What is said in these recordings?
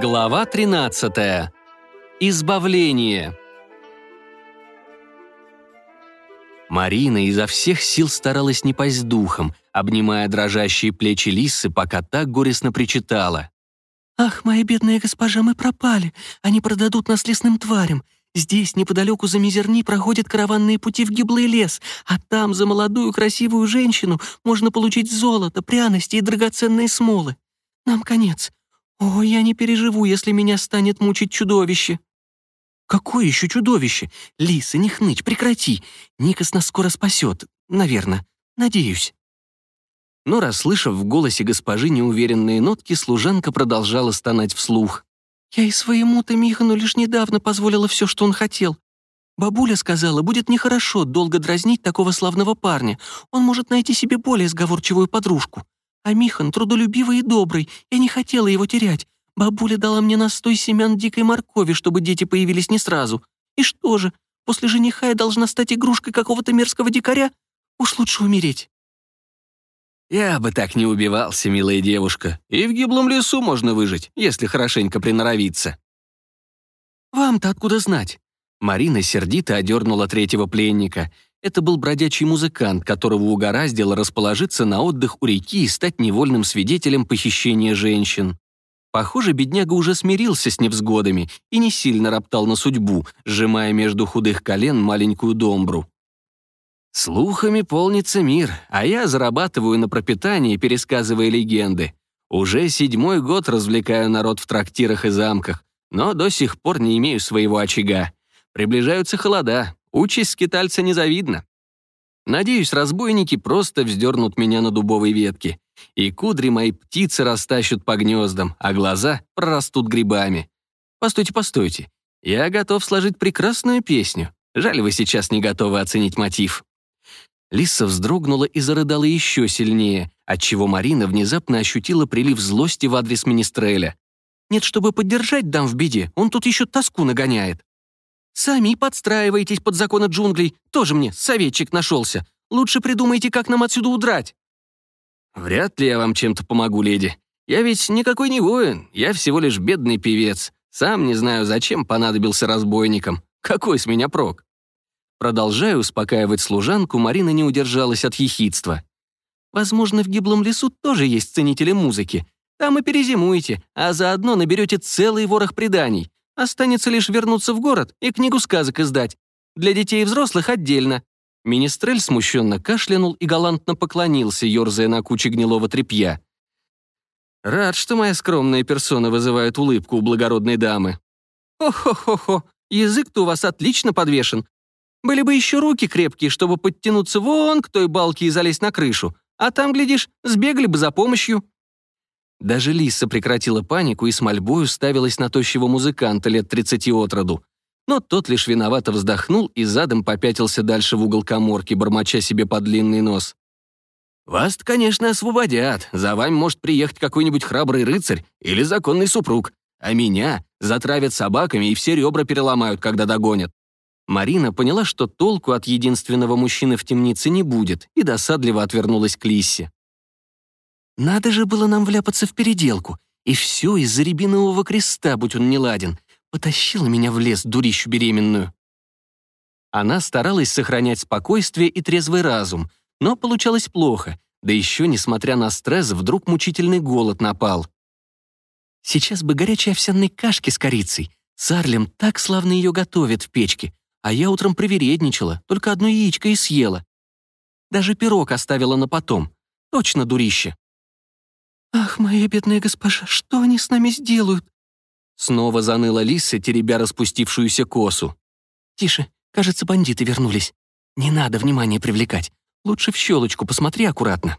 Глава 13. Избавление. Марина изо всех сил старалась не пасть духом, обнимая дрожащие плечи Лисы, пока так горестно причитала. «Ах, моя бедная госпожа, мы пропали. Они продадут нас лесным тварям. Здесь, неподалеку за Мизерни, проходят караванные пути в гиблый лес, а там за молодую красивую женщину можно получить золото, пряности и драгоценные смолы. Нам конец. О, я не переживу, если меня станет мучить чудовище». «Какое еще чудовище? Лиса, не хнычь, прекрати. Никас нас скоро спасет. Наверное. Надеюсь». Но, расслышав в голосе госпожи неуверенные нотки, служанка продолжала стонать вслух. «Я и своему-то Михану лишь недавно позволила все, что он хотел. Бабуля сказала, будет нехорошо долго дразнить такого славного парня. Он может найти себе более сговорчивую подружку. А Михан трудолюбивый и добрый, я не хотела его терять. Бабуля дала мне настой семян дикой моркови, чтобы дети появились не сразу. И что же, после жениха я должна стать игрушкой какого-то мерзкого дикаря? Уж лучше умереть». «Я бы так не убивался, милая девушка. И в гиблом лесу можно выжить, если хорошенько приноровиться». «Вам-то откуда знать?» Марина сердито одернула третьего пленника. Это был бродячий музыкант, которого угораздило расположиться на отдых у реки и стать невольным свидетелем похищения женщин. Похоже, бедняга уже смирился с невзгодами и не сильно роптал на судьбу, сжимая между худых колен маленькую домбру. Слухами полнится мир, а я зарабатываю на пропитании, пересказывая легенды. Уже седьмой год развлекаю народ в трактирах и замках, но до сих пор не имею своего очага. Приближаются холода, Участь скитальца незавидна. Надеюсь, разбойники просто вздернут меня на дубовой ветке, и кудри мои птицы растащут по гнездам, а глаза прорастут грибами. Постойте, постойте. Я готов сложить прекрасную песню. Жаль, вы сейчас не готовы оценить мотив. Лиса вздрогнула и зарыдала еще сильнее, отчего Марина внезапно ощутила прилив злости в адрес Министреля. «Нет, чтобы поддержать дам в беде, он тут еще тоску нагоняет». Сами подстраивайтесь под законы джунглей. Тоже мне советчик нашелся. Лучше придумайте, как нам отсюда удрать». «Вряд ли я вам чем-то помогу, леди. Я ведь никакой не воин, я всего лишь бедный певец. Сам не знаю, зачем понадобился разбойникам. Какой с меня прок?» Продолжая успокаивать служанку, Марина не удержалась от ехидства. «Возможно, в гиблом лесу тоже есть ценители музыки. Там и перезимуете, а заодно наберете целый ворох преданий. Останется лишь вернуться в город и книгу сказок издать. Для детей и взрослых отдельно». Министрель смущенно кашлянул и галантно поклонился, ерзая на куче гнилого тряпья. «Рад, что моя скромная персона вызывает улыбку у благородной дамы». «Хо-хо-хо-хо, язык-то у вас отлично подвешен. Были бы еще руки крепкие, чтобы подтянуться вон к той балке и залезть на крышу, а там, глядишь, сбегали бы за помощью». Даже Лиса прекратила панику и с мольбой уставилась на тощего музыканта лет тридцати от роду. Но тот лишь виновато вздохнул и задом попятился дальше в угол коморки, бормоча себе под длинный нос. вас конечно, освободят. За вами может приехать какой-нибудь храбрый рыцарь или законный супруг. А меня затравят собаками и все ребра переломают, когда догонят». Марина поняла, что толку от единственного мужчины в темнице не будет, и досадливо отвернулась к Лиссе. Надо же было нам вляпаться в переделку. И все из-за рябинового креста, будь он неладен. Потащила меня в лес, дурищу беременную. Она старалась сохранять спокойствие и трезвый разум, но получалось плохо, да еще, несмотря на стресс, вдруг мучительный голод напал. Сейчас бы горячей овсяной кашки с корицей. Сарлем так славно ее готовит в печке, а я утром привередничала, только одно яичко и съела. Даже пирог оставила на потом. Точно дурище. «Ах, моя бедная госпожа, что они с нами сделают?» Снова заныла Лиса, теребя распустившуюся косу. «Тише, кажется, бандиты вернулись. Не надо внимания привлекать. Лучше в щелочку посмотри аккуратно».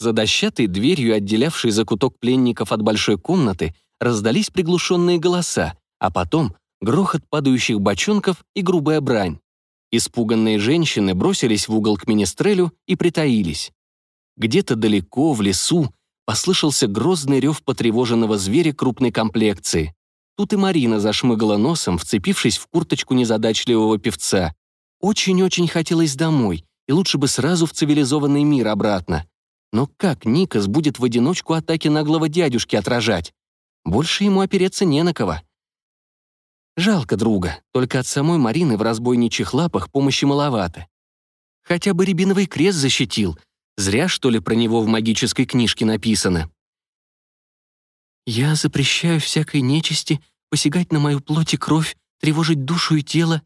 За дощатой дверью, отделявшей закуток пленников от большой комнаты, раздались приглушенные голоса, а потом грохот падающих бочонков и грубая брань. Испуганные женщины бросились в угол к министрелю и притаились. Где-то далеко, в лесу, послышался грозный рев потревоженного зверя крупной комплекции. Тут и Марина зашмыгала носом, вцепившись в курточку незадачливого певца. Очень-очень хотелось домой, и лучше бы сразу в цивилизованный мир обратно. Но как Никас будет в одиночку атаки наглого дядюшки отражать? Больше ему опереться не на кого. Жалко друга, только от самой Марины в разбойничьих лапах помощи маловато. Хотя бы рябиновый крест защитил. Зря, что ли, про него в магической книжке написано. «Я запрещаю всякой нечисти посягать на мою плоть и кровь, тревожить душу и тело».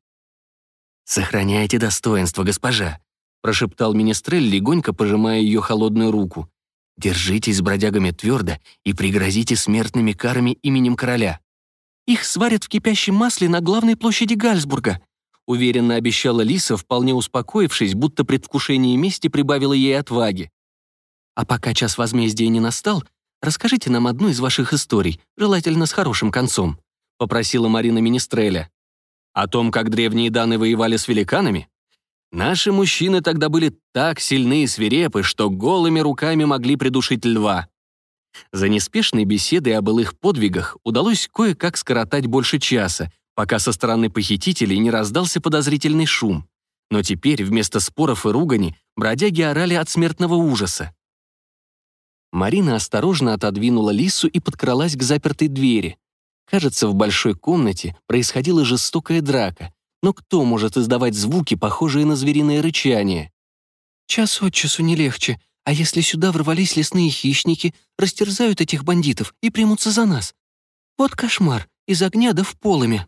«Сохраняйте достоинство, госпожа», — прошептал Министрель, легонько пожимая ее холодную руку. «Держитесь с бродягами твердо и пригрозите смертными карами именем короля». Их сварят в кипящем масле на главной площади Гальсбурга», уверенно обещала Лиса, вполне успокоившись, будто предвкушение мести прибавило ей отваги. «А пока час возмездия не настал, расскажите нам одну из ваших историй, желательно с хорошим концом», попросила Марина Министреля. «О том, как древние даны воевали с великанами? Наши мужчины тогда были так сильны и свирепы, что голыми руками могли придушить льва. За неспешной беседой о былых подвигах удалось кое-как скоротать больше часа, пока со стороны похитителей не раздался подозрительный шум. Но теперь вместо споров и ругани бродяги орали от смертного ужаса. Марина осторожно отодвинула Лису и подкралась к запертой двери. Кажется, в большой комнате происходила жестокая драка, но кто может издавать звуки, похожие на звериное рычание? «Час от часу не легче», а если сюда ворвались лесные хищники, растерзают этих бандитов и примутся за нас? Вот кошмар, из огня да в полыми.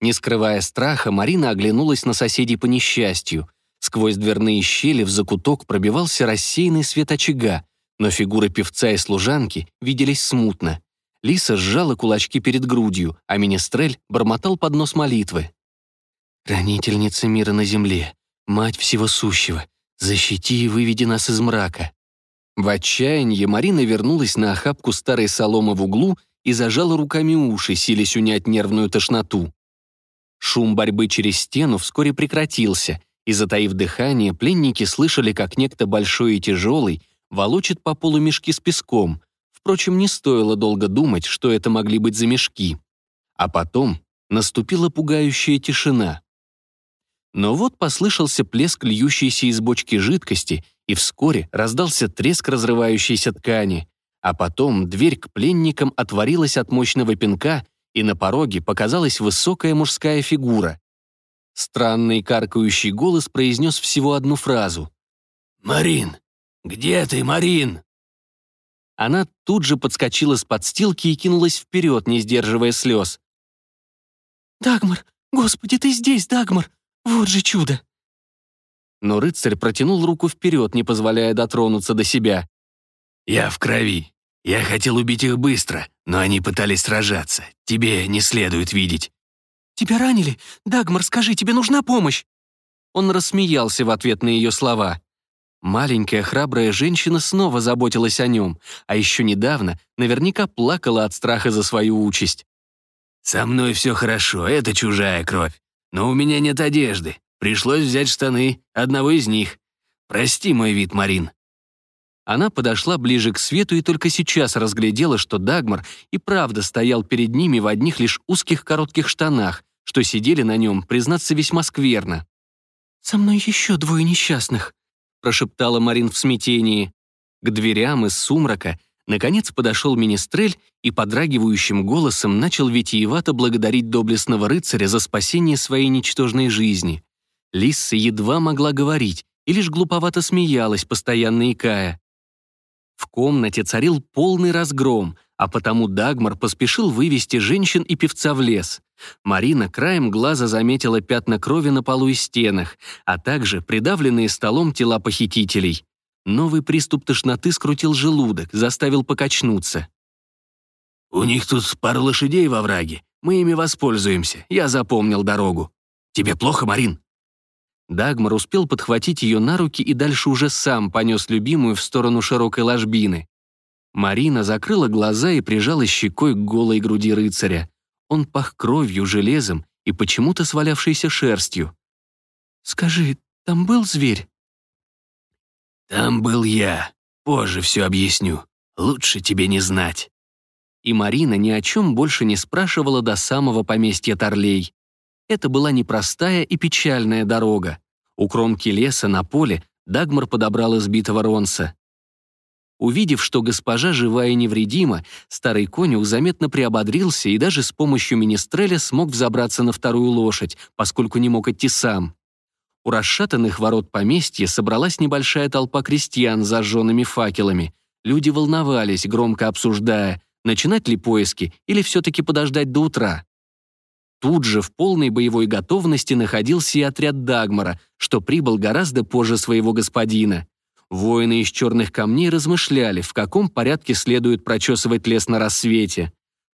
Не скрывая страха, Марина оглянулась на соседей по несчастью. Сквозь дверные щели в закуток пробивался рассеянный свет очага, но фигуры певца и служанки виделись смутно. Лиса сжала кулачки перед грудью, а Министрель бормотал под нос молитвы. «Хранительница мира на земле, мать всего сущего, «Защити и выведи нас из мрака». В отчаянии Марина вернулась на охапку старой соломы в углу и зажала руками уши, силясь унять нервную тошноту. Шум борьбы через стену вскоре прекратился, и, затаив дыхание, пленники слышали, как некто большой и тяжелый волочит по полу мешки с песком. Впрочем, не стоило долго думать, что это могли быть за мешки. А потом наступила пугающая тишина. Но вот послышался плеск льющейся из бочки жидкости, и вскоре раздался треск разрывающейся ткани. А потом дверь к пленникам отворилась от мощного пинка, и на пороге показалась высокая мужская фигура. Странный каркающий голос произнес всего одну фразу. «Марин! Где ты, Марин?» Она тут же подскочила с подстилки и кинулась вперед, не сдерживая слез. «Дагмар! Господи, ты здесь, Дагмар! Вот же чудо!» Но рыцарь протянул руку вперед, не позволяя дотронуться до себя. «Я в крови. Я хотел убить их быстро, но они пытались сражаться. Тебе не следует видеть». «Тебя ранили? Дагмар, скажи, тебе нужна помощь?» Он рассмеялся в ответ на ее слова. Маленькая храбрая женщина снова заботилась о нем, а еще недавно наверняка плакала от страха за свою участь. «Со мной все хорошо, это чужая кровь. Но у меня нет одежды. Пришлось взять штаны, одного из них. Прости мой вид, Марин». Она подошла ближе к свету и только сейчас разглядела, что Дагмар и правда стоял перед ними в одних лишь узких коротких штанах, что сидели на нем, признаться, весьма скверно. «Со мной еще двое несчастных», — прошептала Марин в смятении. К дверям из сумрака Наконец подошел Министрель и подрагивающим голосом начал витиевато благодарить доблестного рыцаря за спасение своей ничтожной жизни. Лисса едва могла говорить и лишь глуповато смеялась, постоянно икая. В комнате царил полный разгром, а потому Дагмар поспешил вывести женщин и певца в лес. Марина краем глаза заметила пятна крови на полу и стенах, а также придавленные столом тела похитителей. Новый приступ тошноты скрутил желудок, заставил покачнуться. «У них тут пара лошадей во враге. Мы ими воспользуемся. Я запомнил дорогу. Тебе плохо, Марин?» Дагмар успел подхватить ее на руки и дальше уже сам понес любимую в сторону широкой ложбины. Марина закрыла глаза и прижала щекой к голой груди рыцаря. Он пах кровью, железом и почему-то свалявшейся шерстью. «Скажи, там был зверь?» «Там был я. Позже все объясню. Лучше тебе не знать». И Марина ни о чем больше не спрашивала до самого поместья Торлей. Это была непростая и печальная дорога. У кромки леса на поле Дагмар подобрал избитого Ронса. Увидев, что госпожа жива и невредима, старый конюх заметно приободрился и даже с помощью министреля смог взобраться на вторую лошадь, поскольку не мог идти сам. У расшатанных ворот поместья собралась небольшая толпа крестьян с зажженными факелами. Люди волновались, громко обсуждая, начинать ли поиски или все-таки подождать до утра. Тут же в полной боевой готовности находился и отряд Дагмара, что прибыл гораздо позже своего господина. Воины из черных камней размышляли, в каком порядке следует прочесывать лес на рассвете.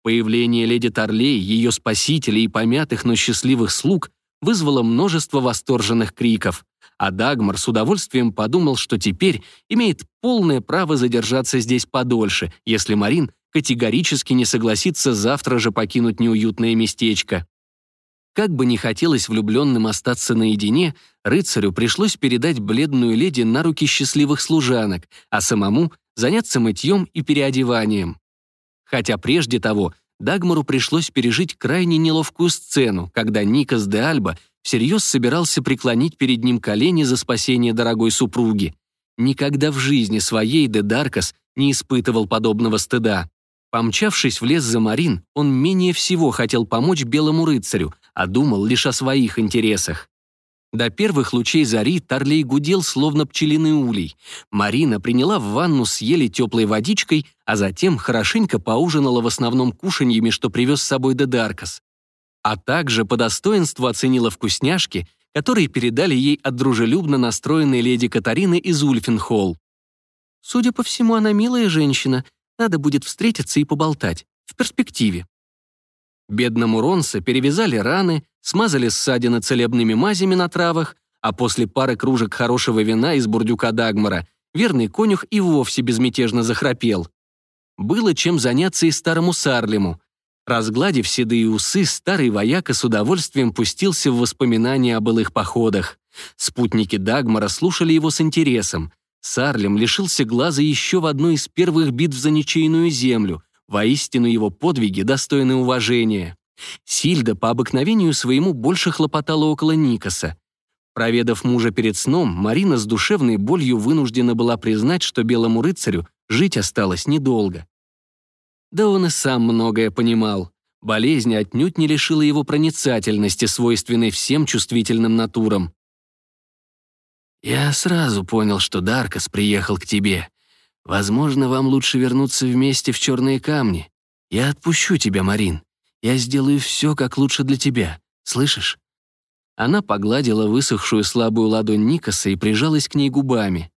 Появление леди Торлей, ее спасителей и помятых, но счастливых слуг вызвало множество восторженных криков. А Дагмар с удовольствием подумал, что теперь имеет полное право задержаться здесь подольше, если Марин категорически не согласится завтра же покинуть неуютное местечко. Как бы не хотелось влюбленным остаться наедине, рыцарю пришлось передать бледную леди на руки счастливых служанок, а самому заняться мытьем и переодеванием. Хотя прежде того Дагмару пришлось пережить крайне неловкую сцену, когда Никас де Альба всерьез собирался преклонить перед ним колени за спасение дорогой супруги. Никогда в жизни своей де Даркас не испытывал подобного стыда. Помчавшись в лес за Марин, он менее всего хотел помочь белому рыцарю, а думал лишь о своих интересах. До первых лучей зари Тарлей гудел, словно пчелиный улей. Марина приняла в ванну с еле теплой водичкой, а затем хорошенько поужинала в основном кушаньями, что привез с собой Дедаркас. А также по достоинству оценила вкусняшки, которые передали ей от дружелюбно настроенной леди Катарины из Ульфенхолл. «Судя по всему, она милая женщина», надо будет встретиться и поболтать. В перспективе. Бедному Ронса перевязали раны, смазали ссадины целебными мазями на травах, а после пары кружек хорошего вина из бурдюка Дагмара верный конюх и вовсе безмятежно захрапел. Было чем заняться и старому Сарлему. Разгладив седые усы, старый вояка с удовольствием пустился в воспоминания о былых походах. Спутники Дагмара слушали его с интересом. Сарлем лишился глаза еще в одной из первых битв за ничейную землю. Воистину его подвиги достойны уважения. Сильда по обыкновению своему больше хлопотала около Никаса. Проведав мужа перед сном, Марина с душевной болью вынуждена была признать, что белому рыцарю жить осталось недолго. Да он и сам многое понимал. Болезнь отнюдь не лишила его проницательности, свойственной всем чувствительным натурам. «Я сразу понял, что Даркас приехал к тебе. Возможно, вам лучше вернуться вместе в черные камни. Я отпущу тебя, Марин. Я сделаю все, как лучше для тебя. Слышишь?» Она погладила высохшую слабую ладонь Никаса и прижалась к ней губами.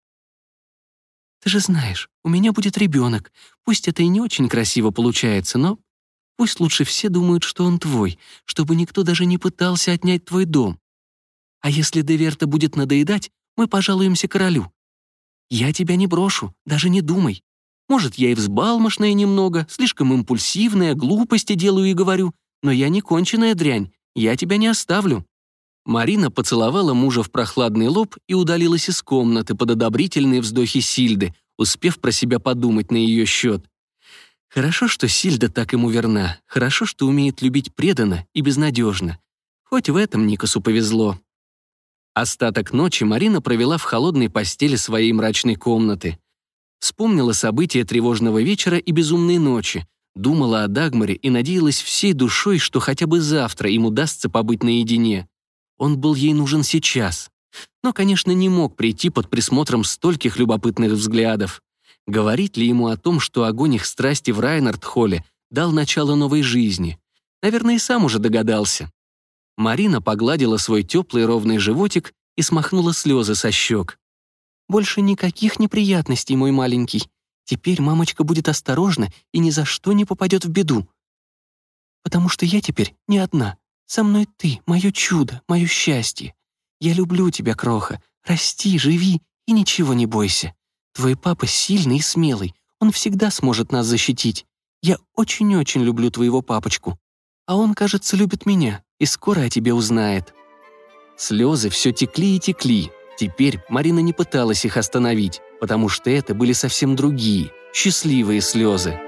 «Ты же знаешь, у меня будет ребенок. Пусть это и не очень красиво получается, но пусть лучше все думают, что он твой, чтобы никто даже не пытался отнять твой дом. А если Деверта будет надоедать, мы пожалуемся королю. Я тебя не брошу, даже не думай. Может, я и взбалмошная немного, слишком импульсивная, глупости делаю и говорю, но я не конченая дрянь, я тебя не оставлю». Марина поцеловала мужа в прохладный лоб и удалилась из комнаты под одобрительные вздохи Сильды, успев про себя подумать на ее счет. Хорошо, что Сильда так ему верна, хорошо, что умеет любить преданно и безнадежно. Хоть в этом Никасу повезло. Остаток ночи Марина провела в холодной постели своей мрачной комнаты. Вспомнила события тревожного вечера и безумной ночи, думала о Дагмаре и надеялась всей душой, что хотя бы завтра им удастся побыть наедине. Он был ей нужен сейчас. Но, конечно, не мог прийти под присмотром стольких любопытных взглядов. Говорит ли ему о том, что огонь их страсти в Райнард-холле дал начало новой жизни? Наверное, и сам уже догадался. Марина погладила свой теплый ровный животик и смахнула слезы со щек. «Больше никаких неприятностей, мой маленький. Теперь мамочка будет осторожна и ни за что не попадет в беду. Потому что я теперь не одна. Со мной ты, мое чудо, мое счастье. Я люблю тебя, Кроха. Расти, живи и ничего не бойся. Твой папа сильный и смелый. Он всегда сможет нас защитить. Я очень-очень люблю твоего папочку. А он, кажется, любит меня и скоро о тебе узнает». Слезы все текли и текли. Теперь Марина не пыталась их остановить, потому что это были совсем другие, счастливые слезы.